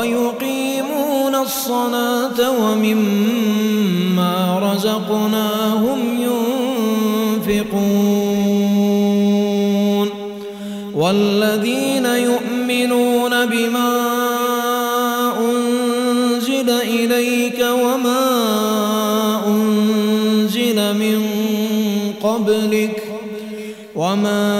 ويقيمون الصلاة ومما رزقناهم ينفقون والذين يؤمنون بما أنزل إليك وما أنزل من قبلك وما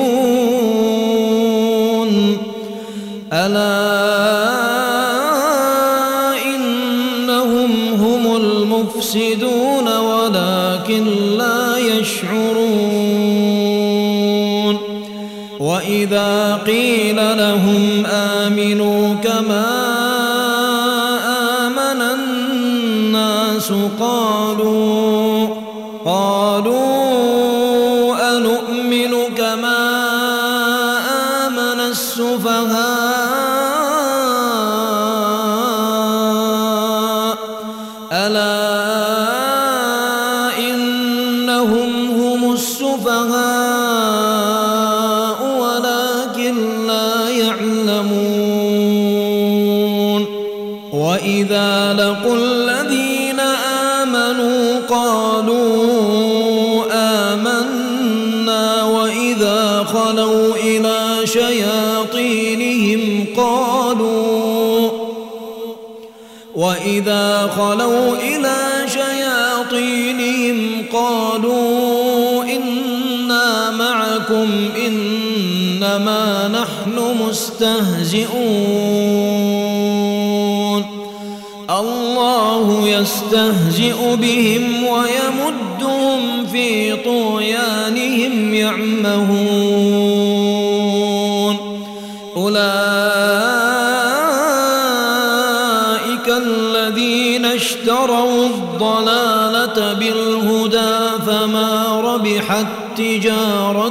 نحن مستهزئون الله يستهزئ بهم ويمدهم في طغيانهم يعمهون. أولئك الذين اشتروا الضلالة بالهدى فما ربحت تجارتهم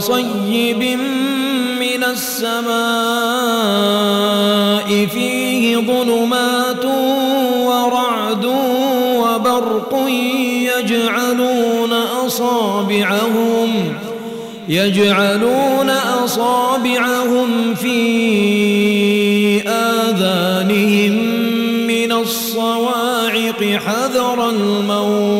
كصيب من السماء فيه ظلمات ورعد وبرق يجعلون أصابعهم يجعلون أصابعهم في آذانهم من الصواعق حذر الموت.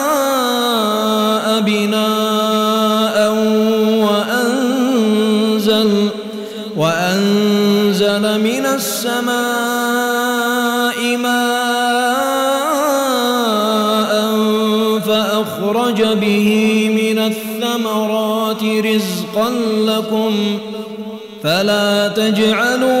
بناء وأنزل وأنزل من السماء ماء فأخرج به من الثمرات رزقا لكم. فلا تجعلوا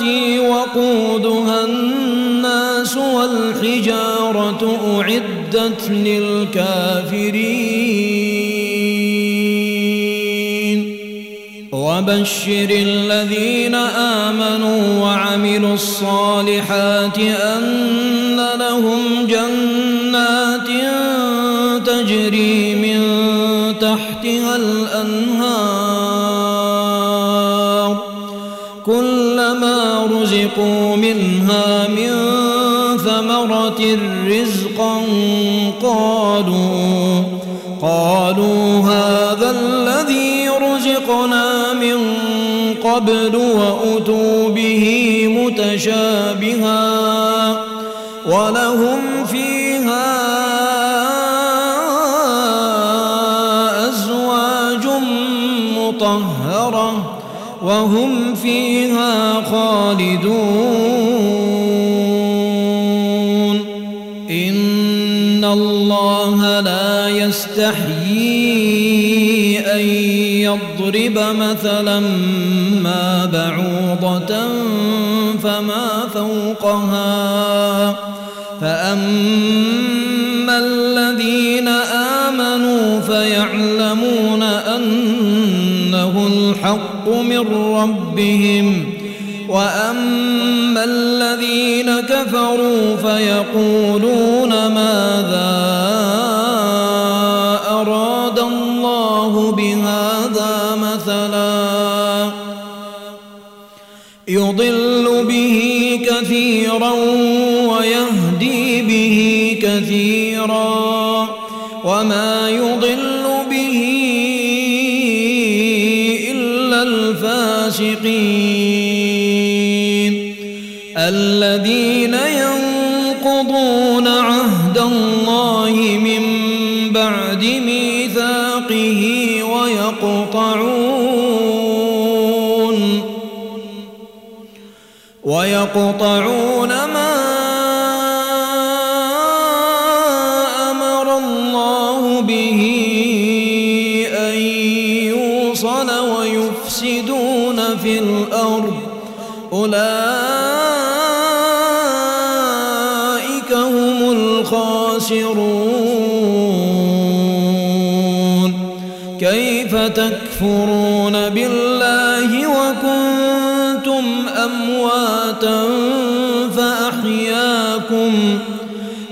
التي وقودها الناس والحجارة أعدت للكافرين. وبشر الذين آمنوا وعملوا الصالحات أن لهم جنات تجري من تحتها الأنهار كلما رزقوا منها من ثمرة رزقا قالوا قالوا هذا الذي رزقنا من قبل وأتوا به متشابها ولهم وهم فيها خالدون. إن الله لا يستحيي أن يضرب مثلا ما بعوضة فما فوقها. الحق من ربهم وأما الذين كفروا فيقولون ويقطعون ما أمر الله به أن يوصل ويفسدون في الأرض. أولئك هم الخاسرون. كيف تكفرون؟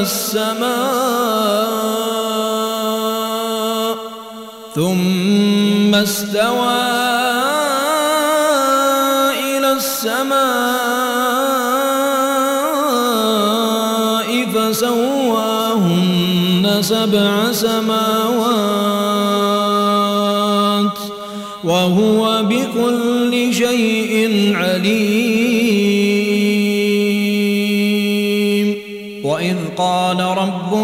السماء ثم استوى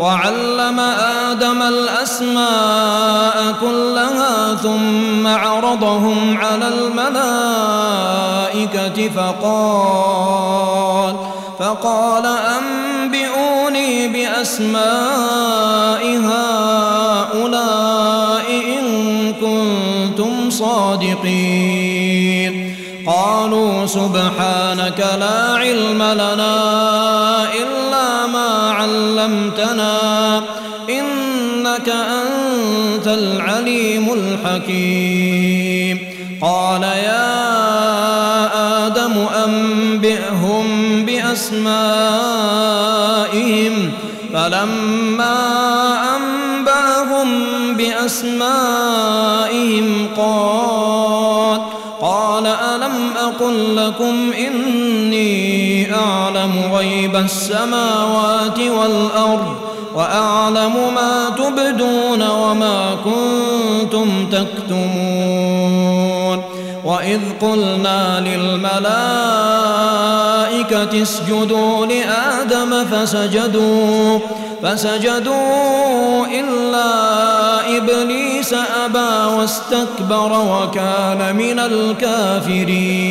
وعلم آدم الأسماء كلها ثم عرضهم على الملائكة فقال فقال أنبئوني بأسماء هؤلاء إن كنتم صادقين. قالوا سبحانك لا علم لنا علمتنا إنك أنت العليم الحكيم. قال يا آدم أنبئهم بأسمائهم. فلما أنبأهم بأسمائهم قال قال ألم أقل لكم إني أعلم غيب السماوات والأرض وأعلم ما تبدون وما كنتم تكتمون وإذ قلنا للملائكة اسجدوا لآدم فسجدوا فسجدوا إلا إبليس أبى واستكبر وكان من الكافرين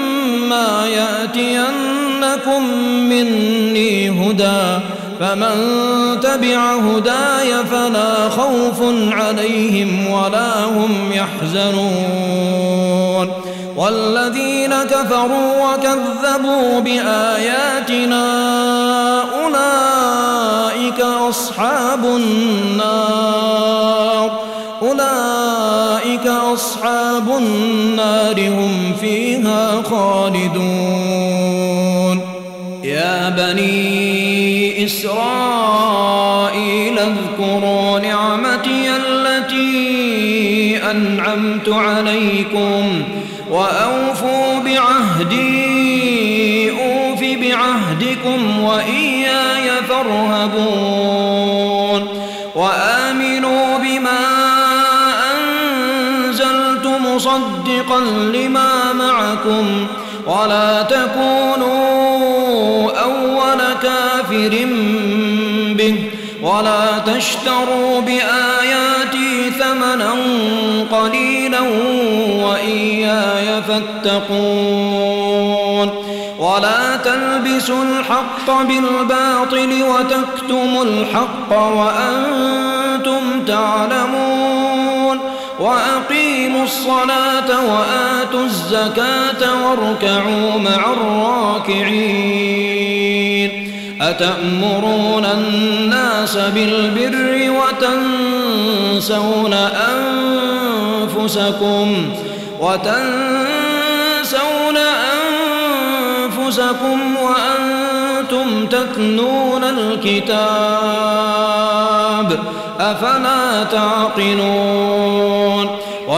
يأتينكم مني هدى فمن تبع هداي فلا خوف عليهم ولا هم يحزنون والذين كفروا وكذبوا بآياتنا أولئك أصحاب النار أولئك أصحاب النار هم فيها خالدون. يا بني إسرائيل اذكروا نعمتي التي أنعمت عليكم وأوفوا بعهدي أوف بعهدكم وإياي فارهبون. وآمنوا بما أنزلت مصدقا لما معكم ولا تكونوا أول كافر به ولا تشتروا بآياتي ثمنا قليلا وإياي فاتقون ولا تلبسوا الحق بالباطل وتكتموا الحق وأنتم تعلمون وأقيموا الصلاة وآتوا الزكاة واركعوا مع الراكعين. أتأمرون الناس بالبر وتنسون أنفسكم وتنسون أنفسكم وأنتم تتلون الكتاب أفلا تعقلون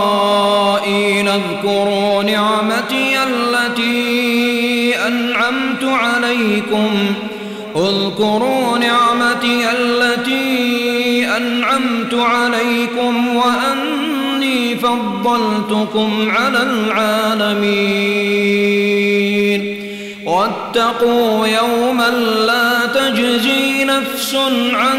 إسرائيل اذكروا نعمتي التي أنعمت عليكم. اذكروا نعمتي التي أنعمت عليكم وأني فضلتكم على العالمين. واتقوا يوما لا تجزي نفس عن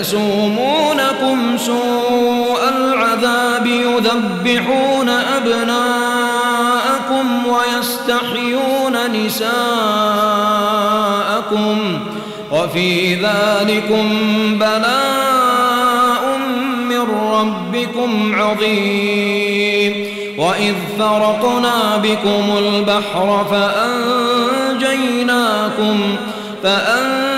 يسومونكم سوء العذاب يذبحون أبناءكم ويستحيون نساءكم وفي ذلكم بلاء من ربكم عظيم وإذ فرقنا بكم البحر فأنجيناكم فأنجيناكم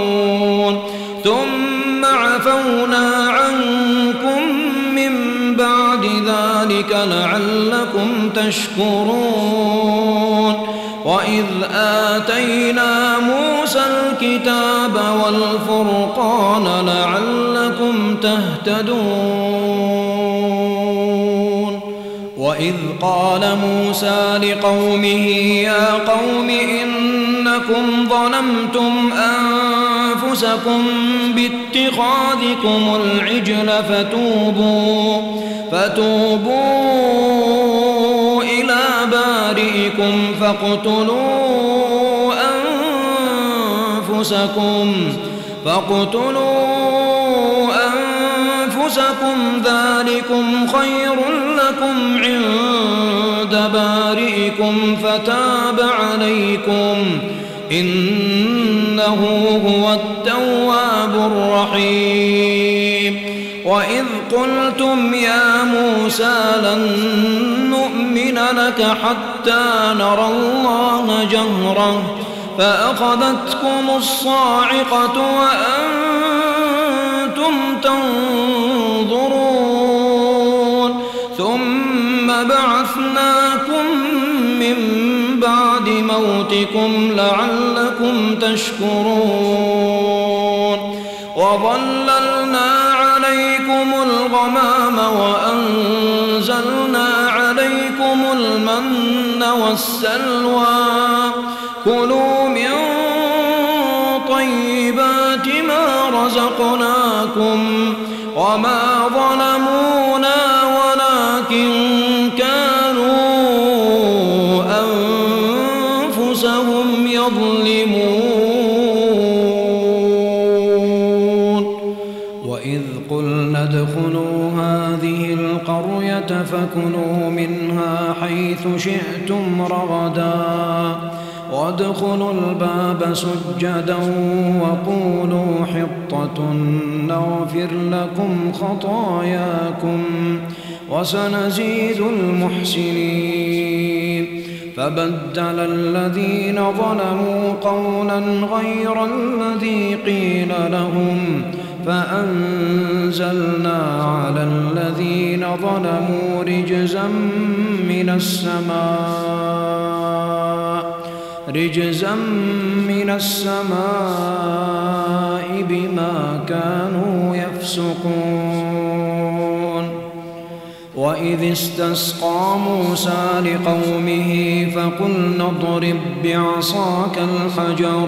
ذلك لعلكم تشكرون وإذ آتينا موسى الكتاب والفرقان لعلكم تهتدون وإذ قال موسى لقومه يا قوم إنكم ظلمتم أنفسكم باتخاذكم العجل فتوبوا فتوبوا إلى بارئكم فاقتلوا أنفسكم فاقتلوا أنفسكم ذلكم خير لكم عند بارئكم فتاب عليكم. إنه هو التواب الرحيم. وإذ قلتم يا موسى لن نؤمن لك حتى نرى الله جهرًا فأخذتكم الصاعقة وأنتم موتكم لعلكم تشكرون. وظللنا عليكم الغمام وأنزلنا عليكم المن والسلوى. كلوا فكلوا منها حيث شئتم رغداً. وادخلوا الباب سجدا وقولوا حطة نغفر لكم خطاياكم وسنزيد المحسنين. فبدل الذين ظلموا قولا غير الذي قيل لهم فأنزلنا على الذين ظلموا رجزا من السماء رجزا من السماء بما كانوا يفسقون. وإذ استسقى موسى لقومه فقلنا اضرب بعصاك الحجر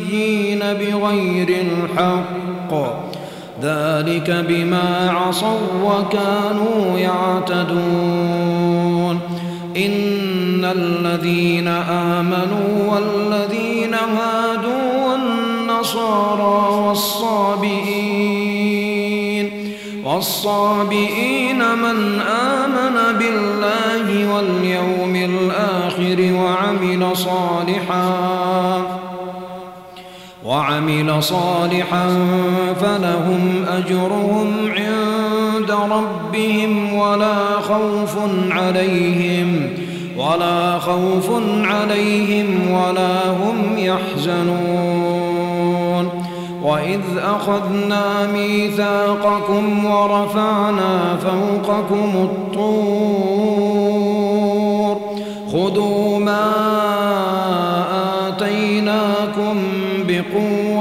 بغير الحق. ذلك بما عصوا وكانوا يعتدون. إن الذين آمنوا والذين هادوا والنصارى والصابئين والصابئين من آمن بالله واليوم الآخر وعمل صالحاً وعمل صالحا فلهم أجرهم عند ربهم ولا خوف عليهم ولا خوف عليهم ولا هم يحزنون. وإذ أخذنا ميثاقكم ورفعنا فوقكم الطور. خذوا ما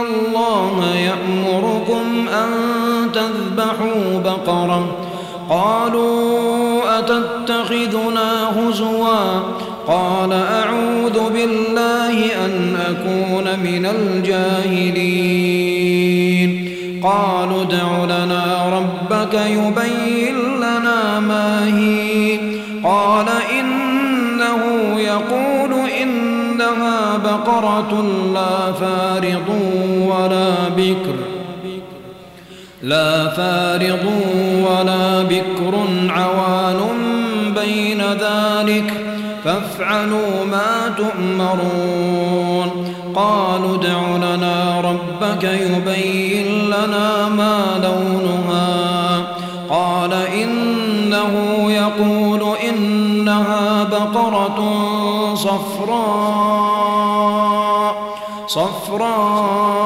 الله يأمركم أن تذبحوا بقرة. قالوا أتتخذنا هزوا؟ قال أعوذ بالله أن أكون من الجاهلين. قالوا ادع لنا ربك يبين لنا ما هي. قال إنه يقول إنها بقرة لا فارض ولا بكر لا فارض ولا بكر عوان بين ذلك فافعلوا ما تؤمرون قالوا ادع لنا ربك يبين لنا ما لونها قال إنه يقول إنها بقرة صفراء صفراء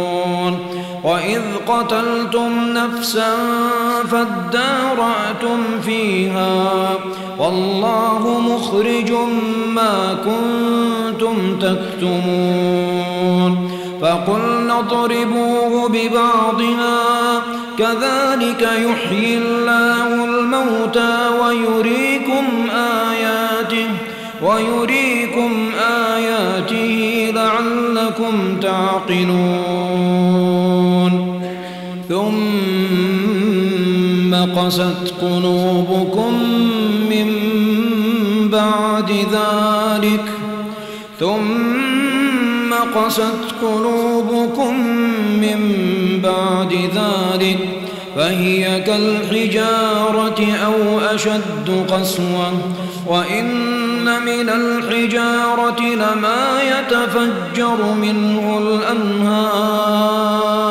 وإذ قتلتم نفسا فادارأتم فيها والله مخرج ما كنتم تكتمون فقلنا اضربوه ببعضها كذلك يحيي الله الموتى ويريكم آياته ويريكم آياته لعلكم تعقلون قست قلوبكم من بعد ذلك ثم قست قلوبكم من بعد ذلك فهي كالحجارة أو أشد قسوة وإن من الحجارة لما يتفجر منه الأنهار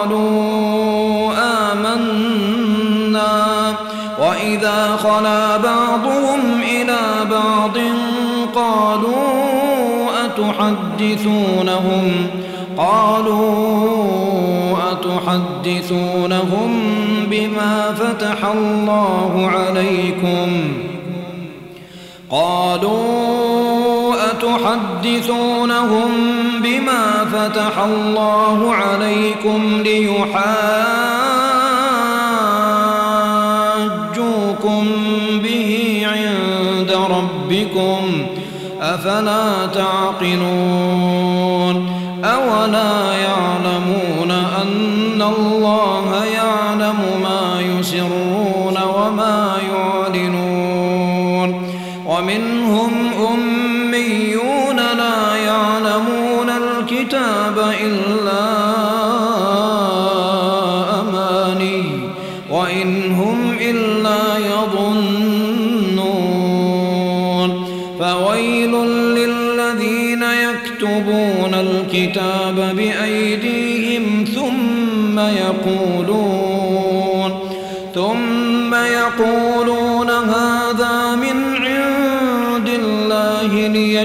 خلا بعضهم إلى بعض قالوا أتحدثونهم؟ قالوا أتحدثونهم بما فتح الله عليكم؟ قالوا أتحدثونهم بما فتح الله عليكم ليحاجوكم أفلا تعقلون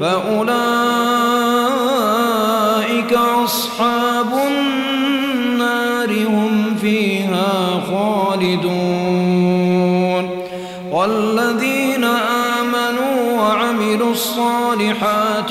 فأولئك أصحاب النار هم فيها خالدون. والذين آمنوا وعملوا الصالحات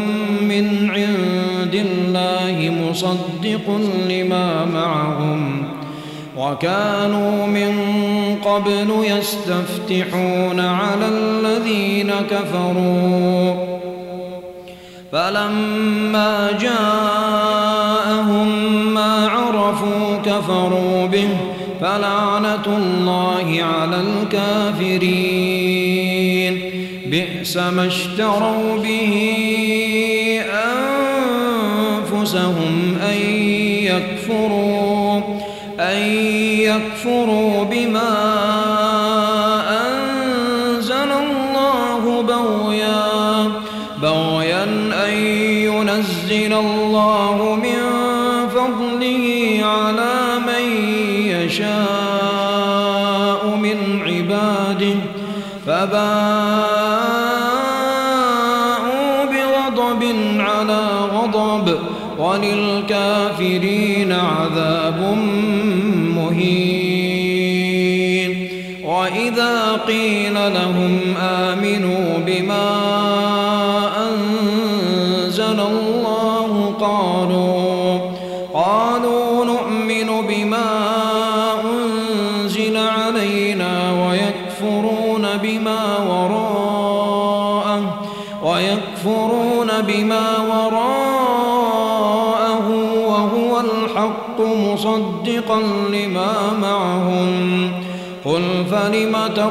مصدق لما معهم وكانوا من قبل يستفتحون على الذين كفروا فلما جاءهم ما عرفوا كفروا به فلعنة الله على الكافرين بئس ما اشتروا به يكفروا بما ينزل الله من فضله على من يشاء من عباده فباءوا وإذا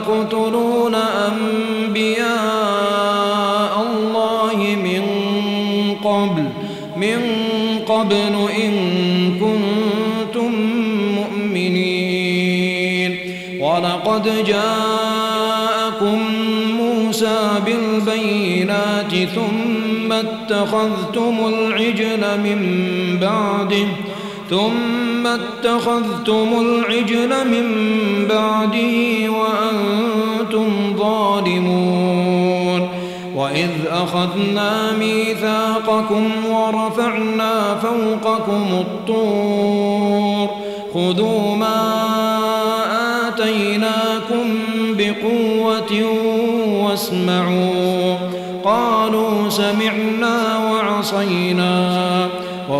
تقتلون أنبياء الله من قبل من قبل إن كنتم مؤمنين. ولقد جاءكم موسى بالبينات ثم اتخذتم العجل من بعده ثم اتخذتم العجل من بعده وأنتم ظالمون وإذ أخذنا ميثاقكم ورفعنا فوقكم الطور خذوا ما آتيناكم بقوة واسمعوا قالوا سمعنا وعصينا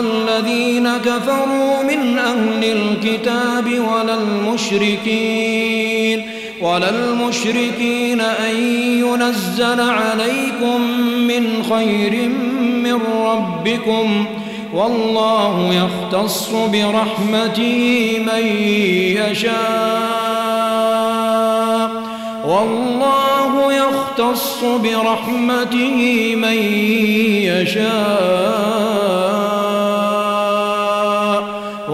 الذين كفروا من أهل الكتاب ولا المشركين ولا المشركين أن ينزل عليكم من خير من ربكم. والله يختص برحمته من يشاء. والله يختص برحمته من يشاء.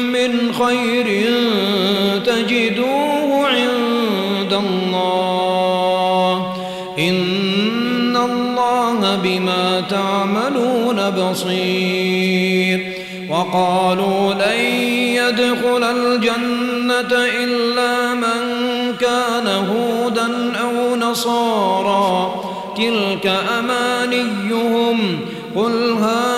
من خير تجدوه عند الله. إن الله بما تعملون بصير. وقالوا لن يدخل الجنة إلا من كان هودا أو نصارا. تلك أمانيهم. قل هاتوا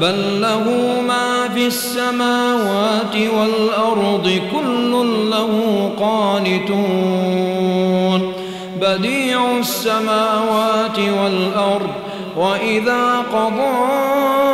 بل له ما في السماوات والأرض كل له قانتون بديع السماوات والأرض وإذا قضى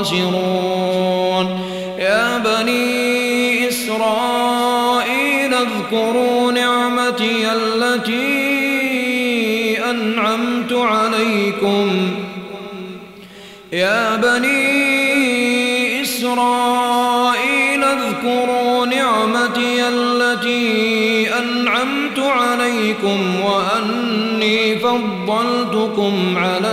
الخاسرون يا بني إسرائيل اذكروا نعمتي التي أنعمت عليكم. يا بني إسرائيل اذكروا نعمتي التي أنعمت عليكم وأني فضلتكم على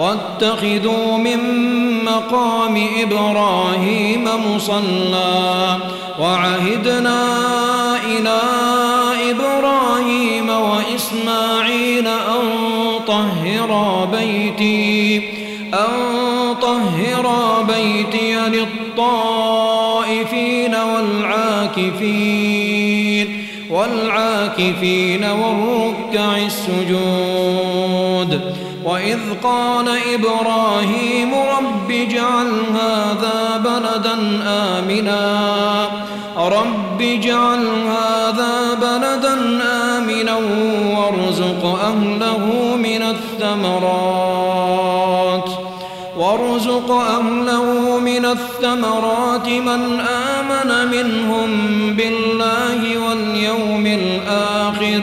واتخذوا من مقام إبراهيم مصلى وعهدنا إلى إبراهيم وإسماعيل أن طهر بيتي أن طهر بيتي للطائفين والعاكفين والعاكفين والركع السجود. وإذ قال إبراهيم رب اجعل هذا بلدا آمنا رب اجعل هذا بلدا آمنا وارزق أهله من الثمرات وارزق أهله من الثمرات من آمن منهم بالله واليوم الآخر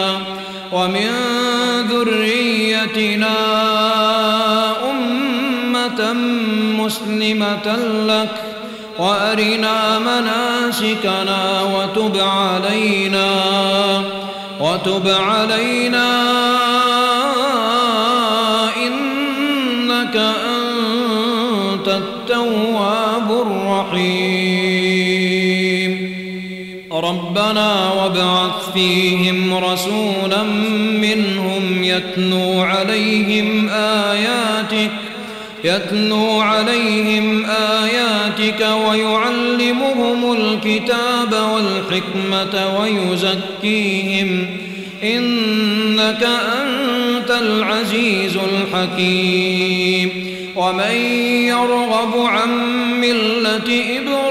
ومن ذريتنا أمة مسلمة لك وأرنا مناسكنا وتب علينا وتب علينا. إنك أنت التواب الرحيم. ربنا وابعث فيهم رسولا منهم يتلو عليهم آياتك يتلو عليهم آياتك ويعلمهم الكتاب والحكمة ويزكيهم إنك أنت العزيز الحكيم. ومن يرغب عن ملة إبراهيم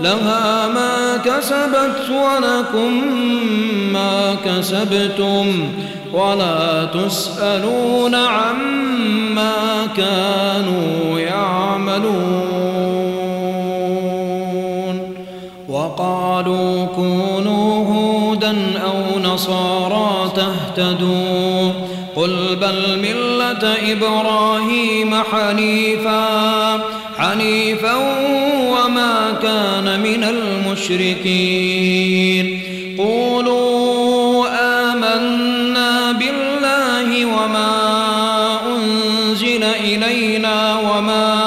لها ما كسبت ولكم ما كسبتم ولا تسألون عما كانوا يعملون وقالوا كونوا هودا أو نصارى تهتدوا قل بل ملة إبراهيم حنيفا حنيفا كان من المشركين. قولوا آمنا بالله وما أنزل إلينا وما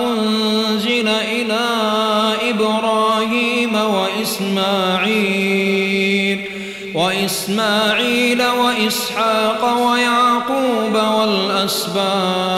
أنزل إلى إبراهيم وإسماعيل وإسماعيل وإسحاق ويعقوب والأسباط.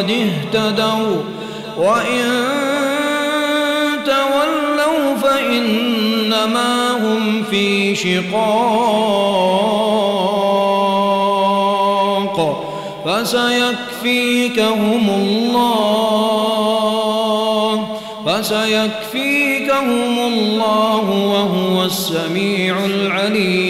فقد اهتدوا. وإن تولوا فإنما هم في شقاق. فسيكفيكهم الله فسيكفيكهم الله وهو السميع العليم.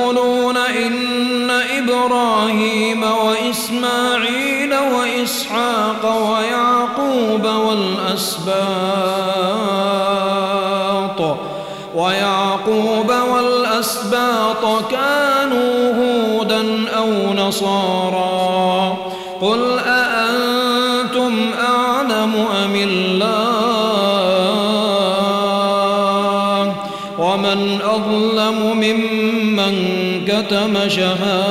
إبراهيم وإسماعيل وإسحاق ويعقوب والأسباط ويعقوب والأسباط كانوا هودا أو نصارى قل أأنتم أعلم أم الله؟ ومن أظلم ممن كتم شهادة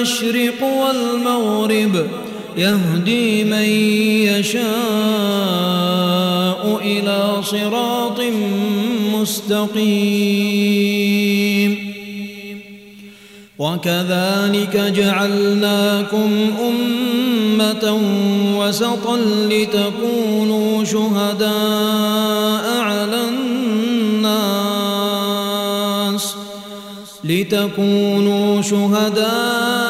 المشرق والمغرب يهدي من يشاء إلى صراط مستقيم. وكذلك جعلناكم أمة وسطا لتكونوا شهداء على الناس لتكونوا شهداء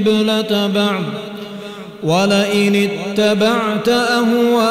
قبلة بعض ولئن اتبعت أهواءهم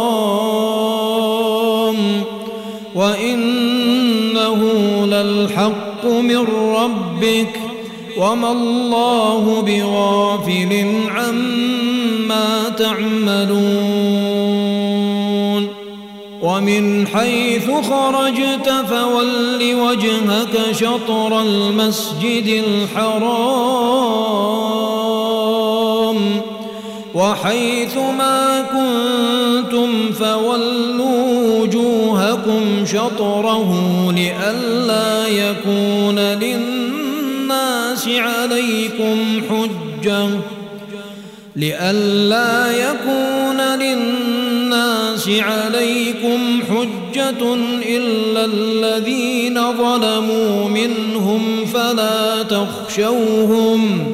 للحق من ربك وما الله بغافل عما تعملون ومن حيث خرجت فول وجهك شطر المسجد الحرام وحيث ما كنتم فولوا وجوهكم شطره لئلا يكون للناس عليكم حجة لئلا يكون للناس عليكم حجة إلا الذين ظلموا منهم فلا تخشوهم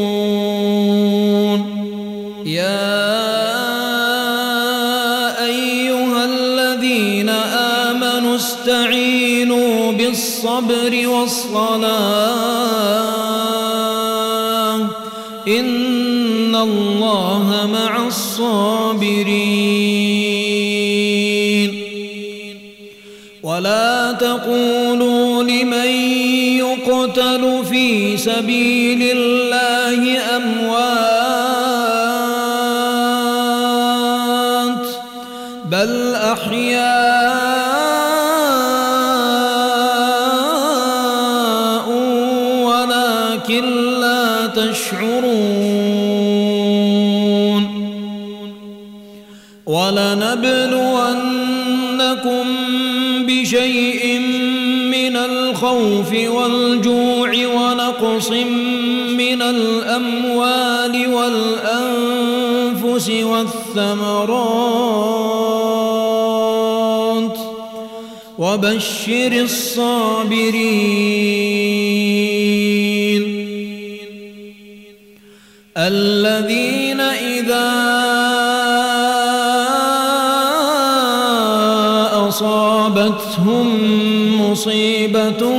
بالصبر والصلاة. إن الله مع الصابرين. ولا تقولوا لمن يقتل في سبيل الله والأنفس والثمرات وبشر الصابرين الذين إذا أصابتهم مصيبة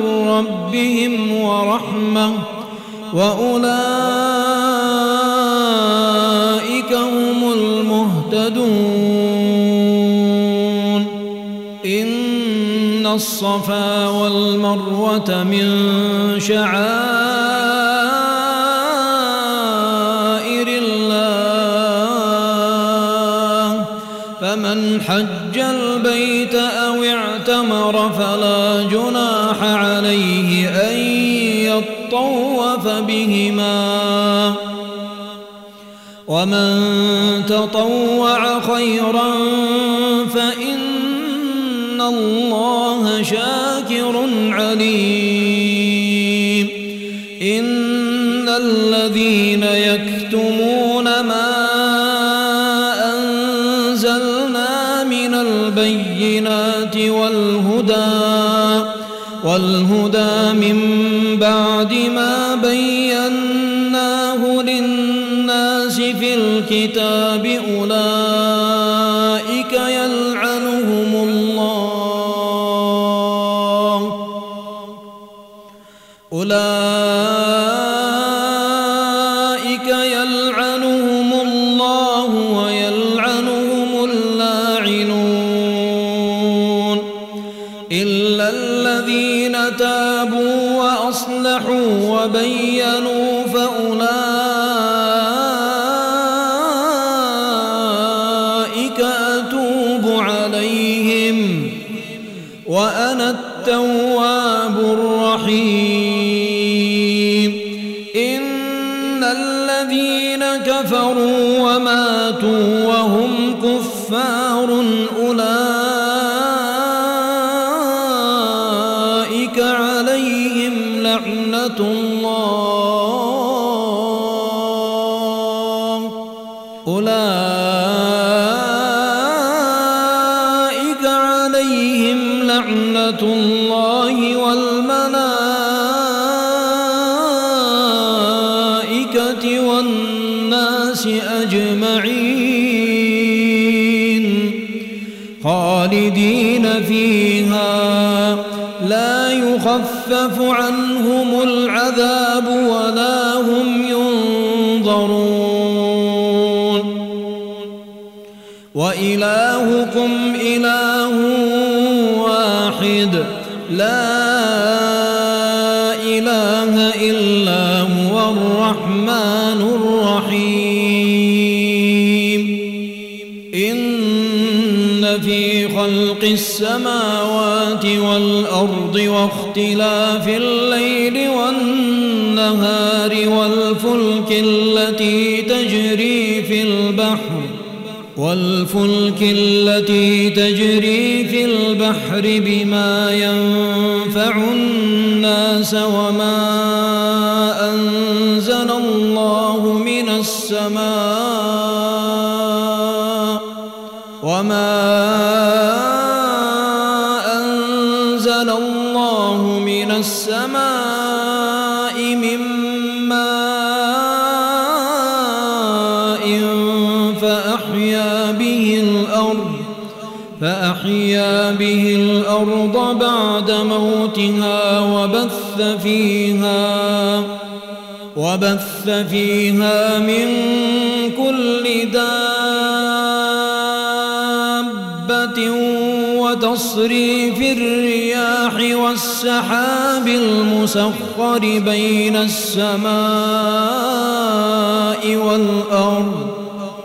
من ربهم ورحمة وأولئك هم المهتدون. إن الصفا والمروة من شعائر الله فمن حج البيت أو اعتمر فلا ومن تطوع الكتاب يخفف عنهم العذاب ولا هم ينظرون. وإلهكم إله واحد. لا إله إلا هو الرحمن الرحيم. إن في خلق السماوات والأرض واختلاف الليل والنهار والفلك التي تجري في البحر والفلك التي تجري في البحر بما ينفع الناس وما أنزل الله من السماء وبث فيها وبث فيها من كل دابة وتصريف الرياح والسحاب المسخر بين السماء والأرض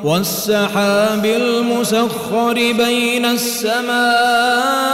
والسحاب المسخر بين السماء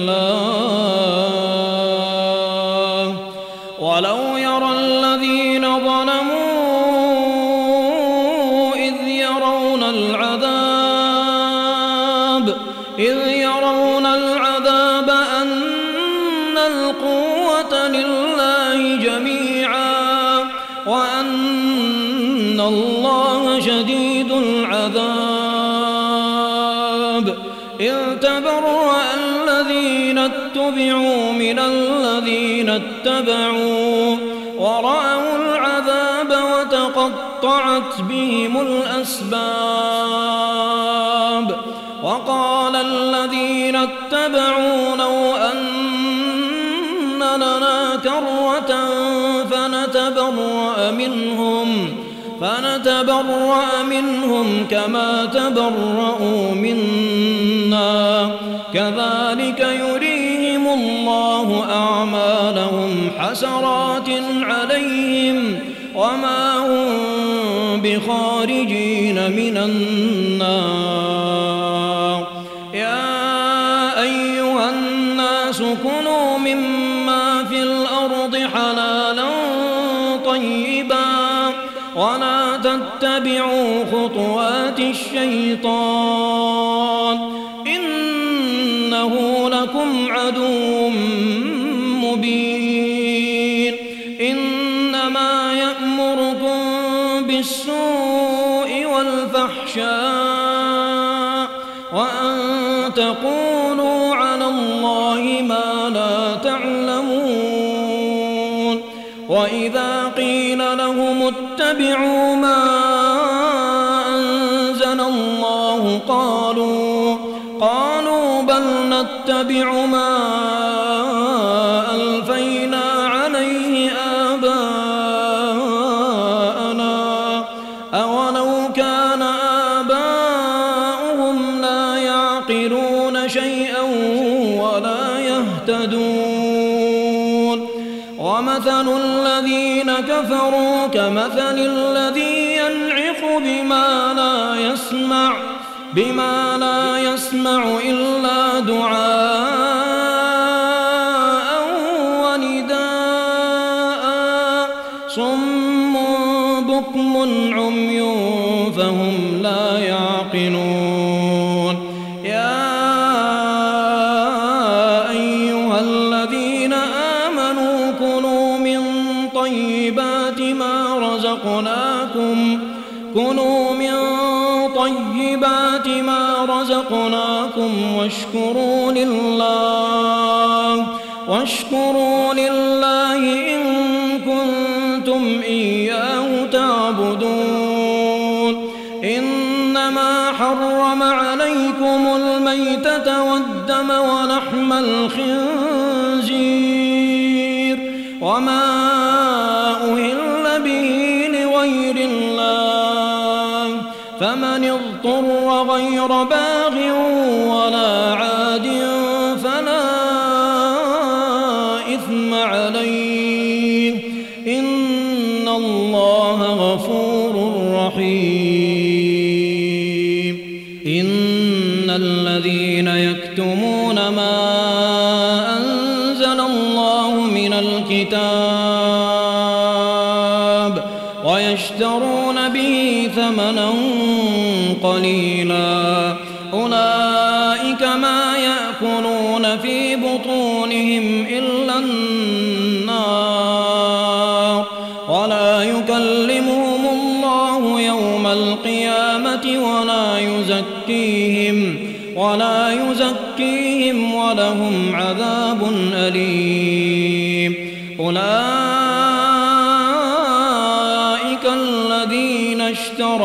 اتبعوا من الذين اتبعوا ورأوا العذاب وتقطعت بهم الأسباب وقال الذين اتبعوا لو أن لنا كرة فنتبرأ منهم فنتبرأ منهم كما تبرأوا منا. كذلك يريهم حسرات عليهم وما هم بخارجين من النار. يا أيها الناس كنوا مما في الأرض حلالا طيبا ولا تتبعوا خطوات الشيطان اتبعوا ما أنزل الله قالوا قالوا بل نتبع ما غير باغ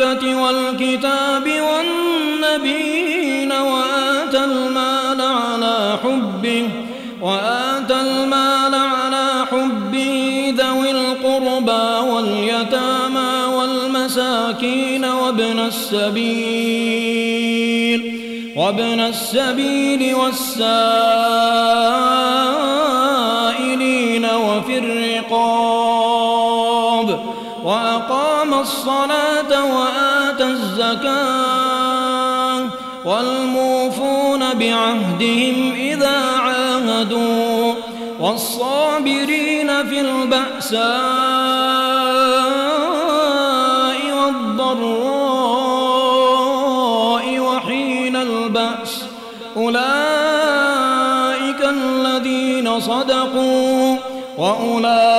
والكتاب والنبيين وآتى المال على حبه وآتى المال على حبه ذوي القربى واليتامى والمساكين وابن السبيل وابن السبيل والسائلين وفي الرقاب وأقام الصلاة الزكاة والموفون بعهدهم إذا عاهدوا والصابرين في البأساء والضراء وحين البأس أولئك الذين صدقوا وأولئك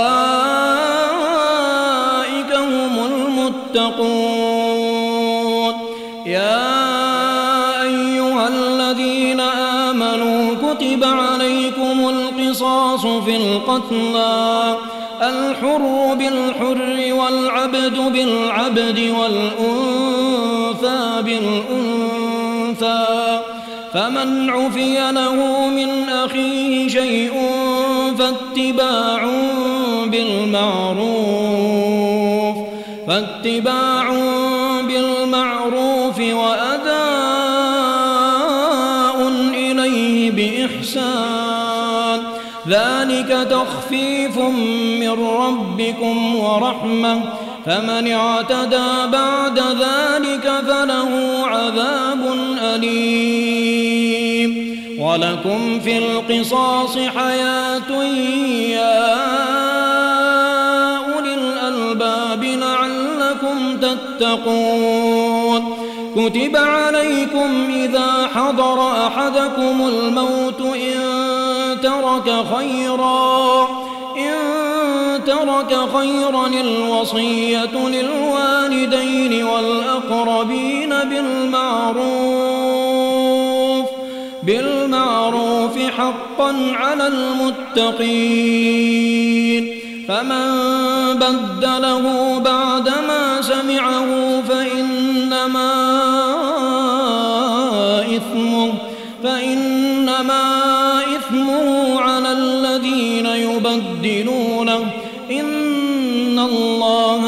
القتلى الحر بالحر والعبد بالعبد والأنثى بالأنثى. فمن عفي له من أخيه شيء فاتباع بالمعروف فاتباع تخفيف من ربكم ورحمة فمن اعتدى بعد ذلك فله عذاب أليم. ولكم في القصاص حياة يا أولي الألباب لعلكم تتقون. كتب عليكم إذا حضر أحدكم الموت إن ترك خيرا إن ترك خيرا الوصية للوالدين والأقربين بالمعروف بالمعروف حقا على المتقين. فمن بدله بعدما سمعه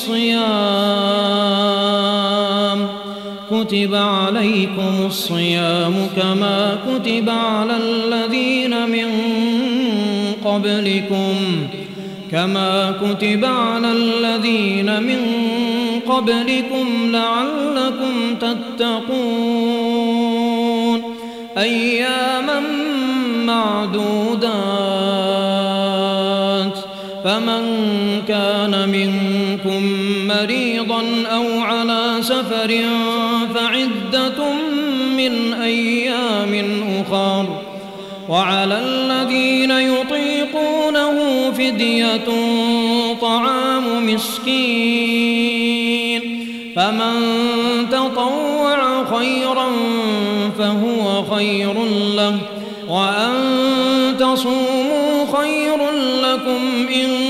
الصيام. كتب عليكم الصيام كما كتب على الذين من قبلكم. كما كتب على الذين من قبلكم لعلكم تتقون. أياما معدودات. فمن سفر فعدة من أيام أخر. وعلى الذين يطيقونه فدية طعام مسكين. فمن تطوع خيرا فهو خير له. وأن تصوموا خير لكم إن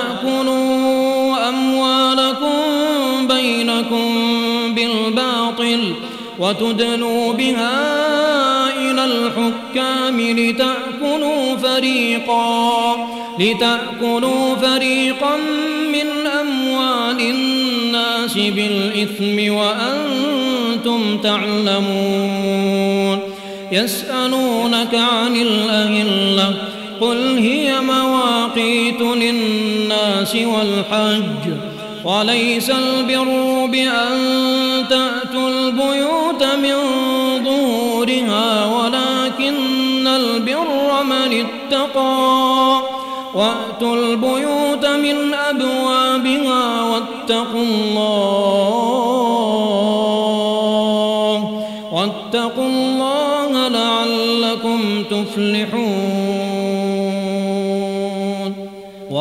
وتدنوا بها إلى الحكام لتأكلوا فريقا لتأكلوا فريقا من أموال الناس بالإثم وأنتم تعلمون. يسألونك عن الأهلة قل هي مواقيت للناس والحج وليس البر بأن تأتوا البيوت من ظهورها ولكن البر من اتقى. وأتوا البيوت من أبوابها واتقوا الله واتقوا الله لعلكم تفلحون.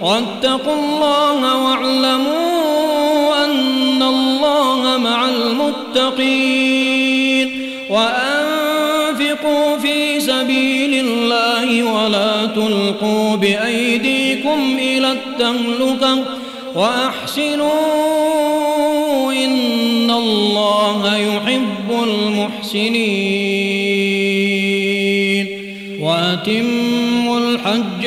واتقوا الله واعلموا أن الله مع المتقين وأنفقوا في سبيل الله ولا تلقوا بأيديكم إلى التهلكة وأحسنوا إن الله يحب المحسنين وأتموا الحج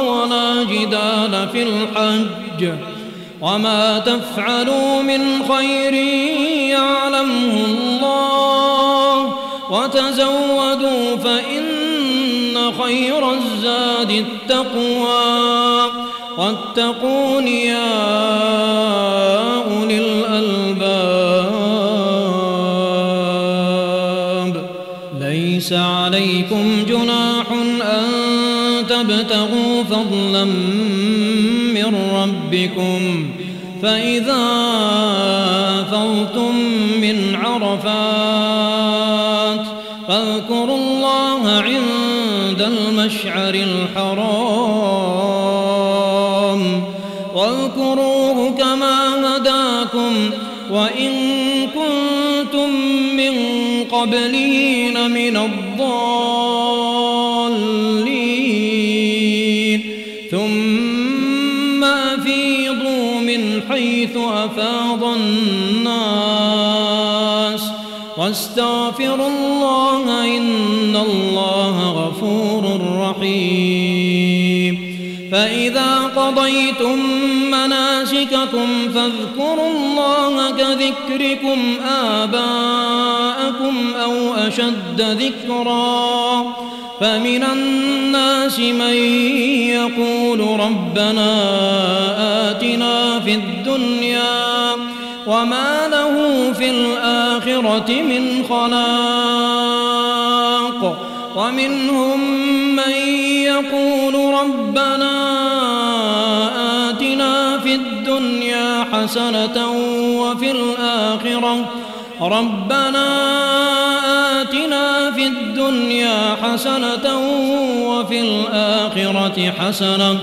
ولا جدال في الحج وما تفعلوا من خير يعلمه الله وتزودوا فإن خير الزاد التقوى واتقون يا أولي الألباب ليس عليكم جناح ربكم فإذا أفضتم من عرفات فاذكروا الله عند المشعر الحرام واذكروه كما هداكم وإن كنتم من قبله من الضالين حيث أفاض الناس واستغفروا الله إن الله غفور رحيم. فإذا قضيتم مناسككم فاذكروا الله كذكركم آباءكم أو أشد ذكرا. فمن الناس من يقول ربنا آتنا في الدنيا وما له في الآخرة من خلاق ومنهم من يقول ربنا آتنا في الدنيا حسنة وفي الآخرة ربنا آتنا في الدنيا حسنة وفي الآخرة حسنة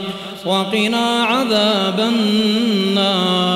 وقنا عذاب النار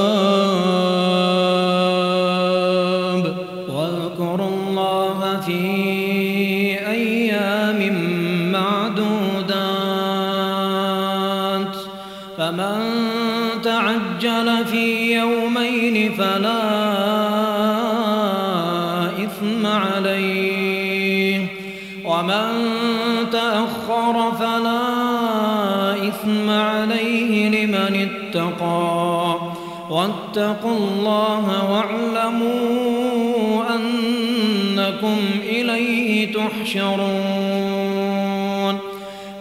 واتقوا الله واعلموا أنكم إليه تحشرون.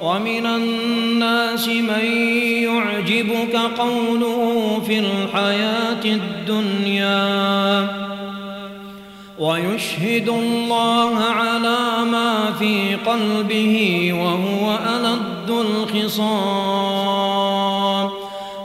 ومن الناس من يعجبك قوله في الحياة الدنيا. ويشهد الله على ما في قلبه وهو ألد الخصام.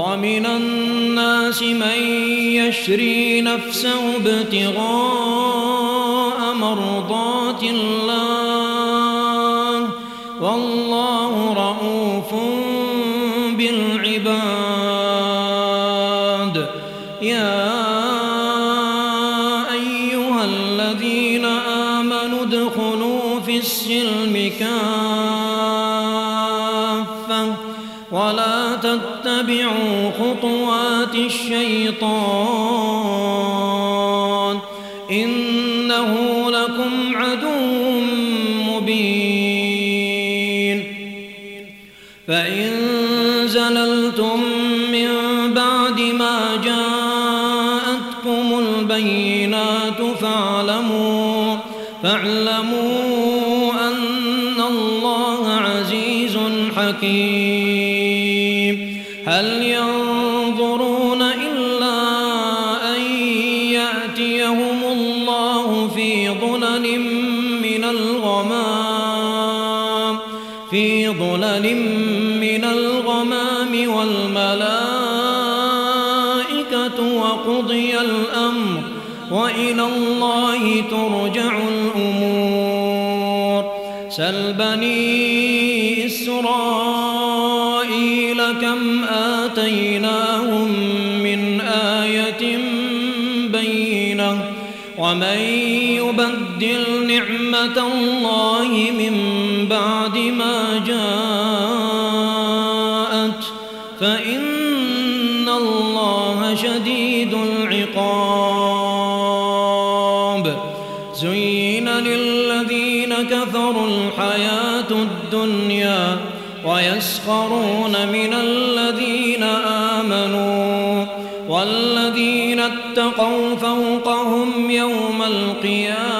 ومن الناس من يشري نفسه ابتغاء مرضات الله الشيطان يبدل نعمة الله من بعد ما جاءت فإن الله شديد العقاب. زين للذين كفروا الحياة الدنيا ويسخرون من الذين آمنوا والذين اتقوا فوقهم يوم القيامة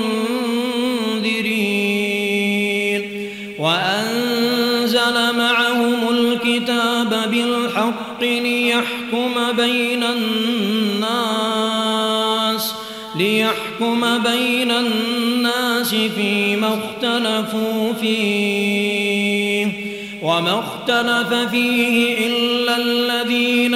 فيما اختلفوا فيه وما اختلف فيه إلا الذين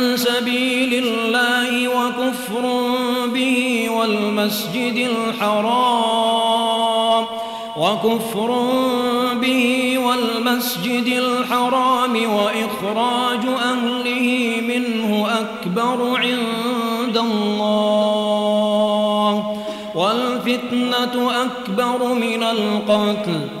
سبيل الله وكفر به والمسجد الحرام وكفر به والمسجد الحرام وإخراج أهله منه أكبر عند الله والفتنة أكبر من القتل.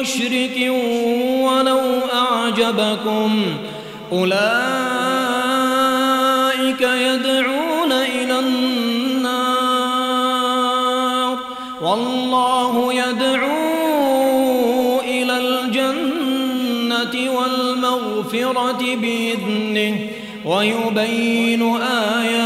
مشرك ولو أعجبكم أولئك يدعون إلى النار والله يدعو إلى الجنة والمغفرة بإذنه ويبين آياته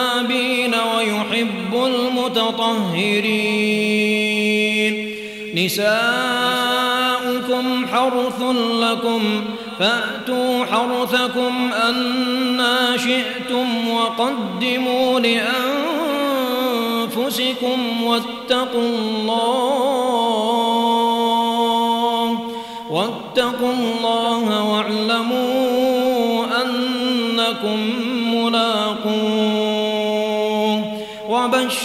المتطهرين نساؤكم حرث لكم فأتوا حرثكم أنا شئتم وقدموا لأنفسكم واتقوا الله واتقوا الله واعلموا أنكم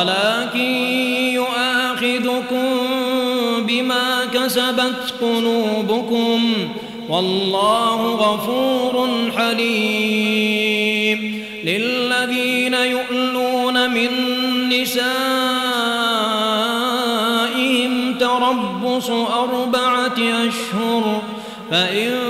ولكن يؤاخذكم بما كسبت قلوبكم. والله غفور حليم. للذين يؤلون من نسائهم تربص أربعة أشهر فإن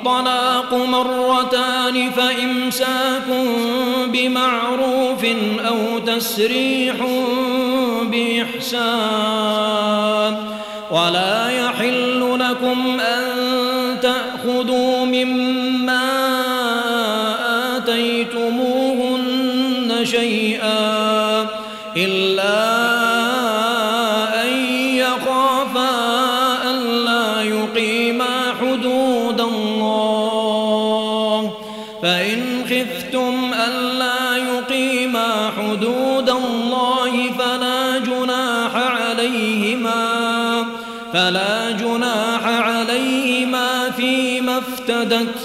الطلاق مرتان فإمساك بمعروف أو تسريح بإحسان. ولا يحل لكم أن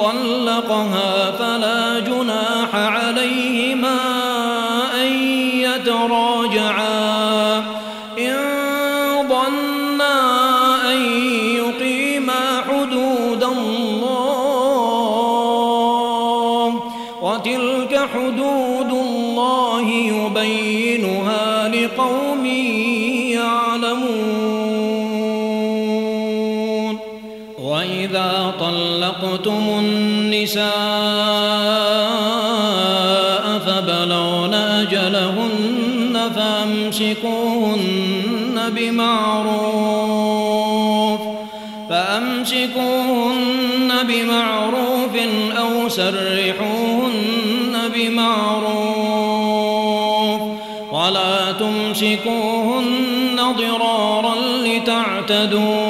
طلقها فلا جناح عليهما أن يتراجعا. النساء فبلغن أجلهن فأمسكوهن بمعروف فأمسكوهن بمعروف أو سرحوهن بمعروف ولا تمسكوهن ضرارا لتعتدوا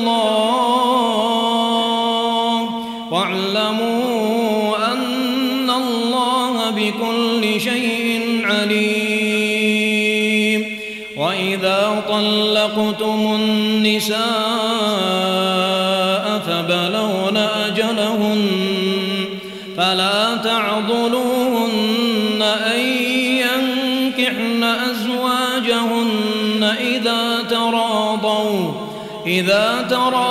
طلقتم النساء فبلغن أجلهن فلا تعضلوهن أن ينكحن أزواجهن إذا تراضوا إذا تراضوا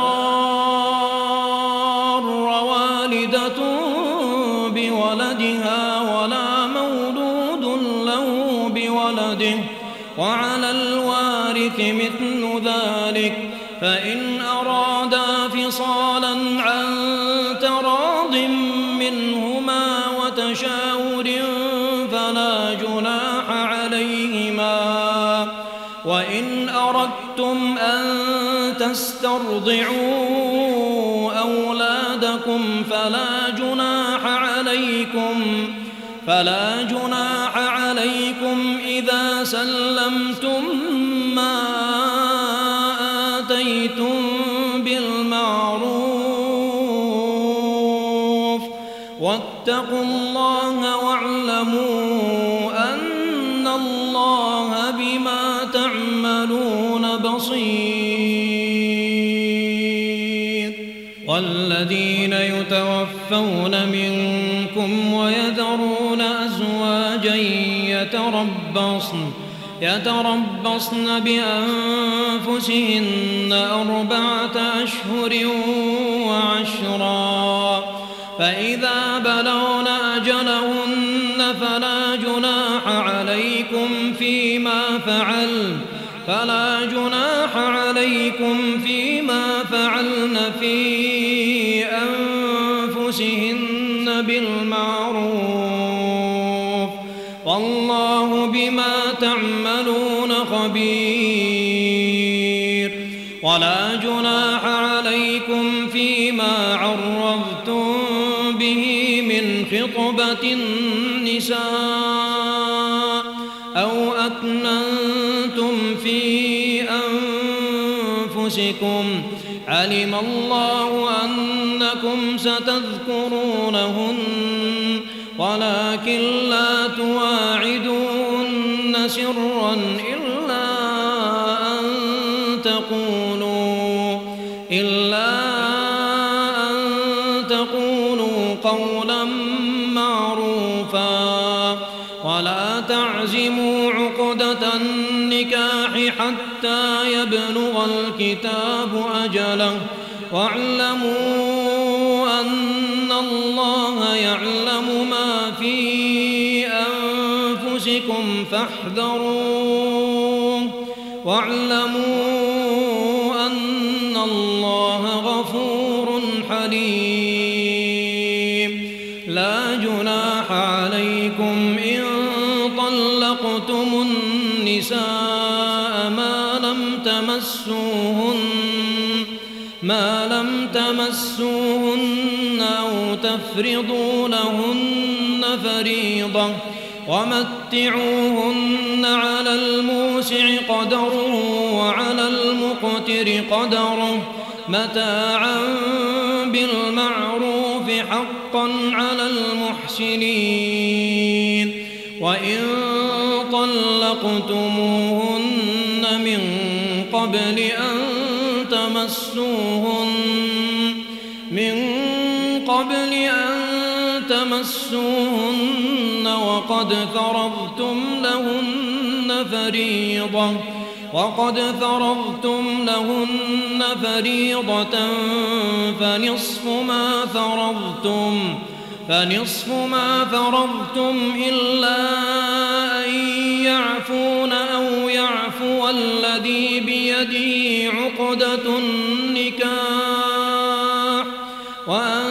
تسترضعوا أولادكم فلا جناح عليكم فلا جناح يتوفون منكم ويذرون أزواجا يتربصن يتربصن بأنفسهن أربعة أشهر وعشرا. فإذا بلغن أجلهن فلا جناح عليكم فيما فعل فلا جناح عليكم فيما فعلن في خطبة النساء أو أكننتم في أنفسكم علم الله أنكم ستذكرونهن ولكن يبلغ الكتاب أجله واعلموا أن الله يعلم ما في أنفسكم فاحذروه لهن فريضة ومتعوهن على الموسع قدره وعلى المقتر قدره متاعا بالمعروف حقا على المحسنين وإن طلقتموهن من قبل أن تمسوهن من قبل أن تمسوهن وقد فرضتم لهن فريضة وقد فرضتم لهن فريضة فنصف ما فرضتم فنصف ما فرضتم إلا أن يعفون أو يعفو الذي بيده عقدة النكاح وأن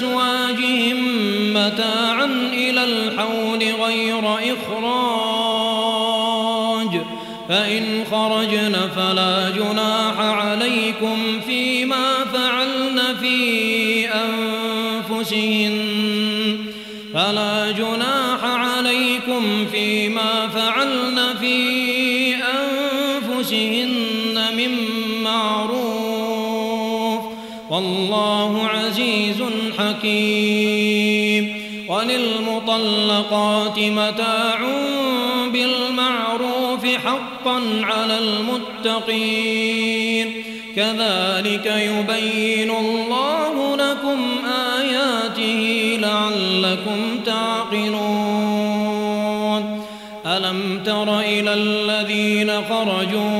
لأزواجهم متاعا إلى الحول غير إخراج. فإن خرجن فلا جناح عليكم فيما فعلن في أنفسهن. فلا جناح عليكم فيما فعلن في أنفسهن من معروف. والله حكيم. وللمطلقات متاع بالمعروف حقا على المتقين. كذلك يبين الله لكم آياته لعلكم تعقلون. ألم تر إلى الذين خرجوا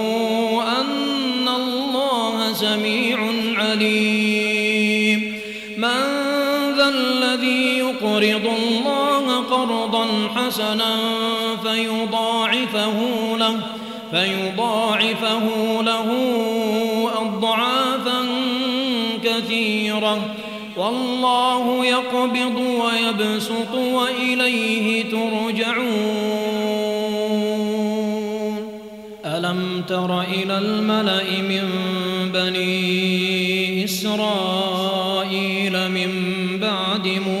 يقرض الله قرضا حسنا فيضاعفه له فيضاعفه له أضعافا كثيرة. والله يقبض ويبسط وإليه ترجعون. ألم تر إلى الملأ من بني إسرائيل من بعد موسى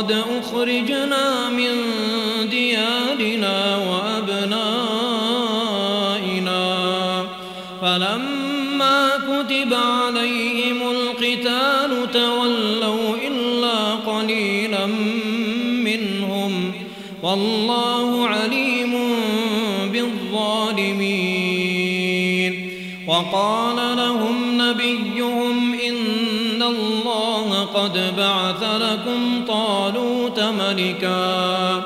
وقد أخرجنا من ديارنا وأبنائنا. فلما كتب عليهم القتال تولوا إلا قليلا منهم. والله عليم بالظالمين. وقال قد بعث لكم طالوت ملكا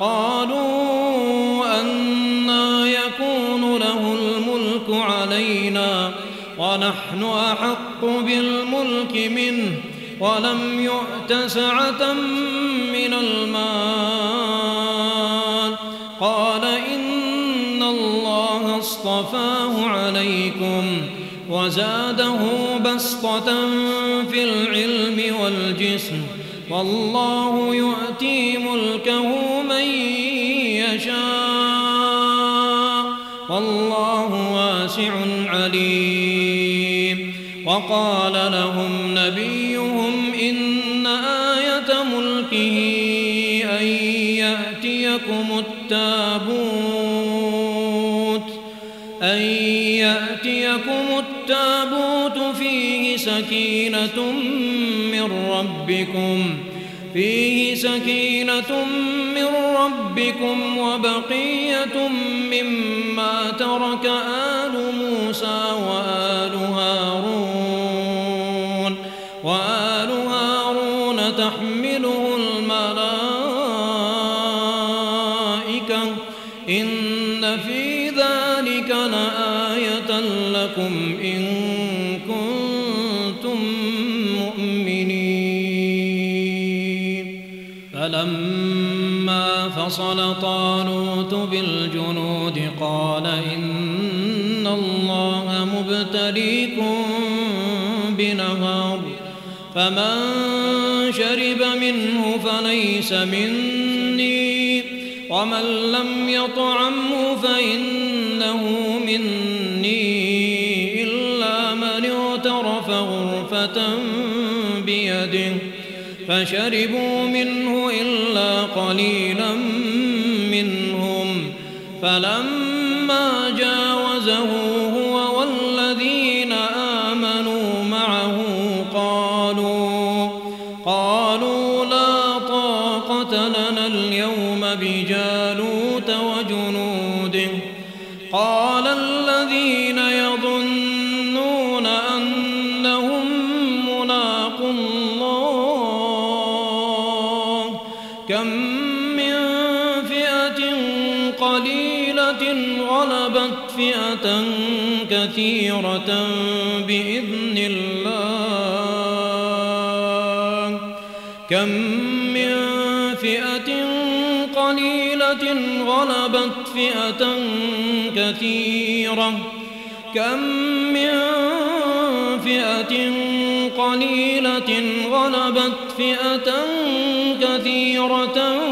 قالوا أنا يكون له الملك علينا ونحن أحق بالملك منه ولم يؤت سعة من المال قال إن الله اصطفاه عليكم وزاده بسطة في العلم والجسم والله يؤتي ملكه من يشاء والله واسع عليم. وقال لهم نبيهم إن آية ملكه أن يأتيكم التابوت أن يأتيكم من ربكم فيه سكينة من ربكم وبقية مما ترك آل بالجنود قال إن الله مبتليكم بنهار فمن شرب منه فليس مني ومن لم يطعمه فإنه مني إلا من اغترف غرفة بيده فشربوا منه إلا قليلا فلما جاوزه كثيرة. كم من فئة قليلة غلبت فئة كثيرة.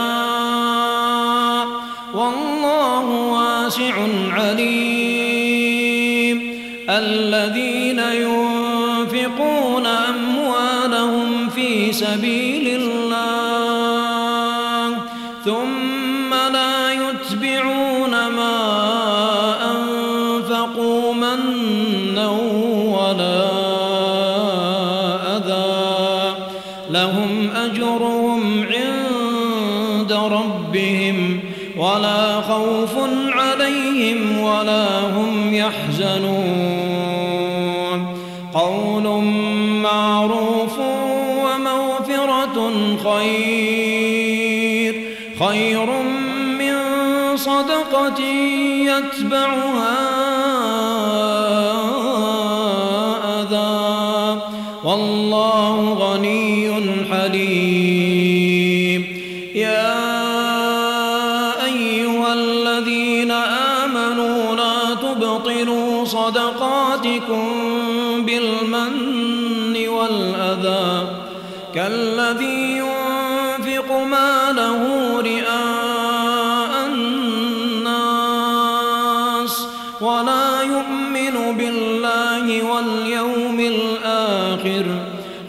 واسع عليم. الذين ينفقون أموالهم في سبيل يتبعها أذى. والله غني حليم. يا أيها الذين آمنوا لا تبطلوا صدقاتكم بالمن والأذى. كالذي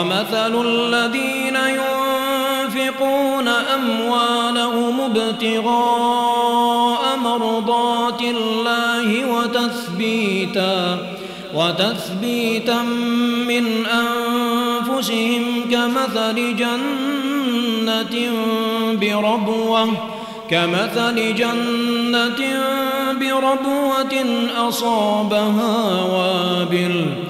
ومثل الذين ينفقون أموالهم ابتغاء مرضات الله وتثبيتا وتثبيتا من أنفسهم كمثل جنة بربوة كمثل جنة بربوة أصابها وابل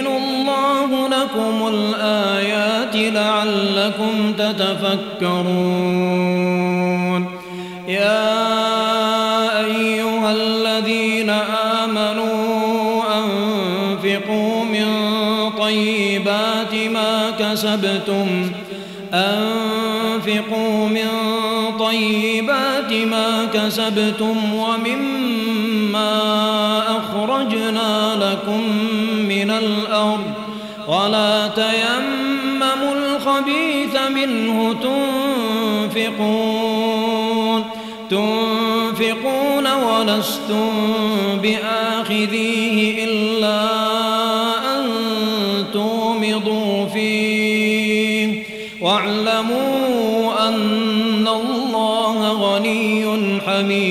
لكم الآيات لعلكم تتفكرون. يا أيها الذين آمنوا أنفقوا من طيبات ما كسبتم. أنفقوا من طيبات ما كسبتم ومما أخرجنا لكم من الأرض ولا تيمموا الخبيث منه تنفقون تنفقون ولستم بآخذيه إلا أن تومضوا فيه. واعلموا أن الله غني حميد.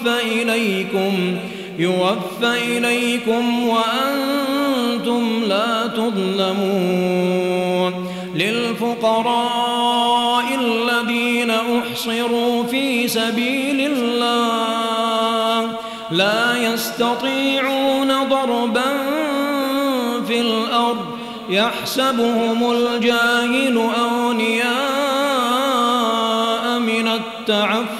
يوفى إليكم يوفى إليكم وأنتم لا تظلمون. للفقراء الذين أحصروا في سبيل الله لا يستطيعون ضربا في الأرض يحسبهم الجاهل أغنياء من التعفف.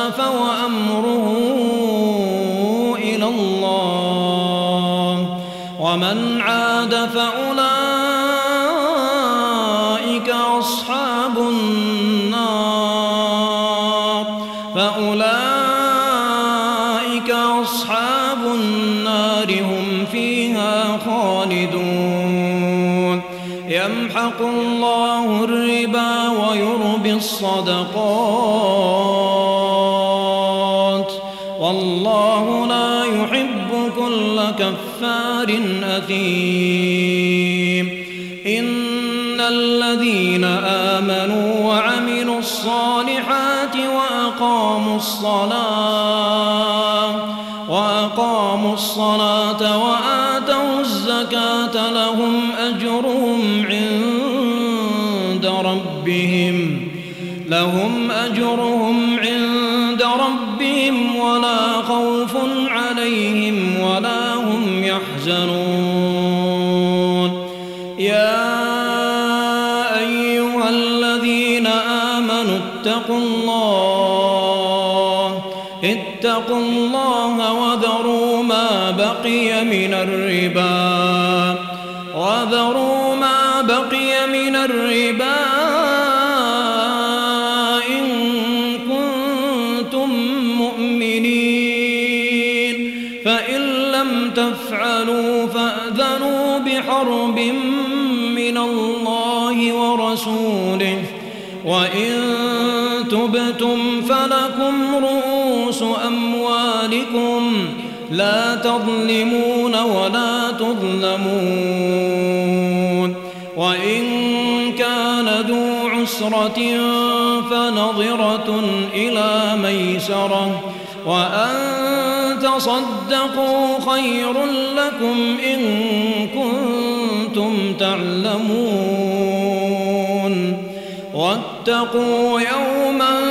الصدقات. والله لا يحب كل كفار أثيم. إن الذين آمنوا وعملوا الصالحات وأقاموا الصلاة وأقاموا الصلاة وآتوا يحزنون تبتم فلكم رؤوس أموالكم لا تظلمون ولا تظلمون وإن كان ذو عسرة فنظرة إلى ميسرة وأن تصدقوا خير لكم إن كنتم تعلمون واتقوا يوما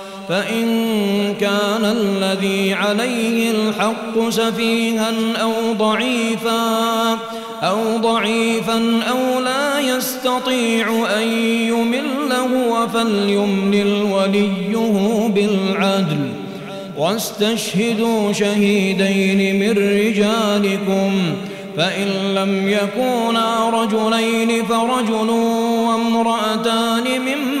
فإن كان الذي عليه الحق سفيها أو ضعيفا أو ضعيفا أو لا يستطيع أن يمل هو فليملل وليه بالعدل واستشهدوا شهيدين من رجالكم فإن لم يكونا رجلين فرجل وامرأتان ممن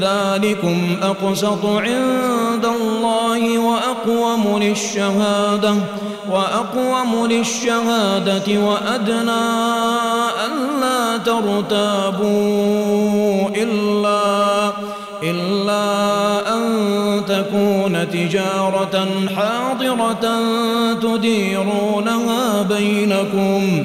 ذلكم أقسط عند الله وأقوم للشهادة وأقوم للشهادة وأدنى ألا ترتابوا إلا إلا أن تكون تجارة حاضرة تديرونها بينكم.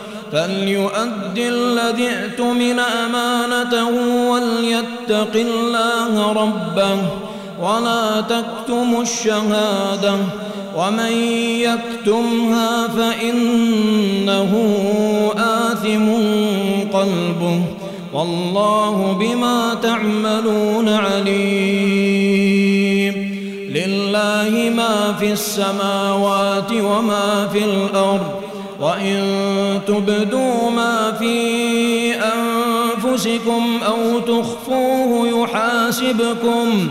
فليؤد الذي ائتمن أمانته وليتق الله ربه ولا تكتموا الشهادة ومن يكتمها فإنه آثم قلبه والله بما تعملون عليم لله ما في السماوات وما في الأرض وإن تبدوا ما في أنفسكم أو تخفوه يحاسبكم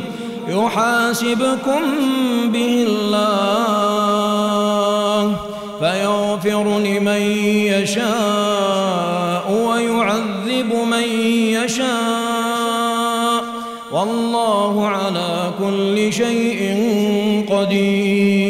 يحاسبكم به الله فيغفر لمن يشاء ويعذب من يشاء. والله على كل شيء قدير.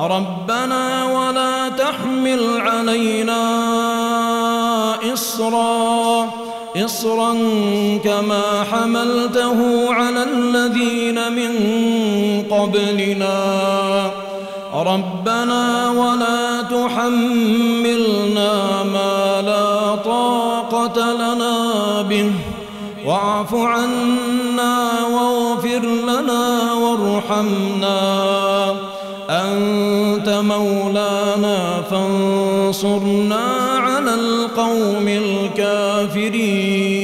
ربنا ولا تحمل علينا إصرا إصرا كما حملته على الذين من قبلنا. ربنا ولا تحملنا ما لا طاقة لنا به. واعف عنا واغفر لنا وارحمنا. أنت مولانا فانصرنا على القوم الكافرين.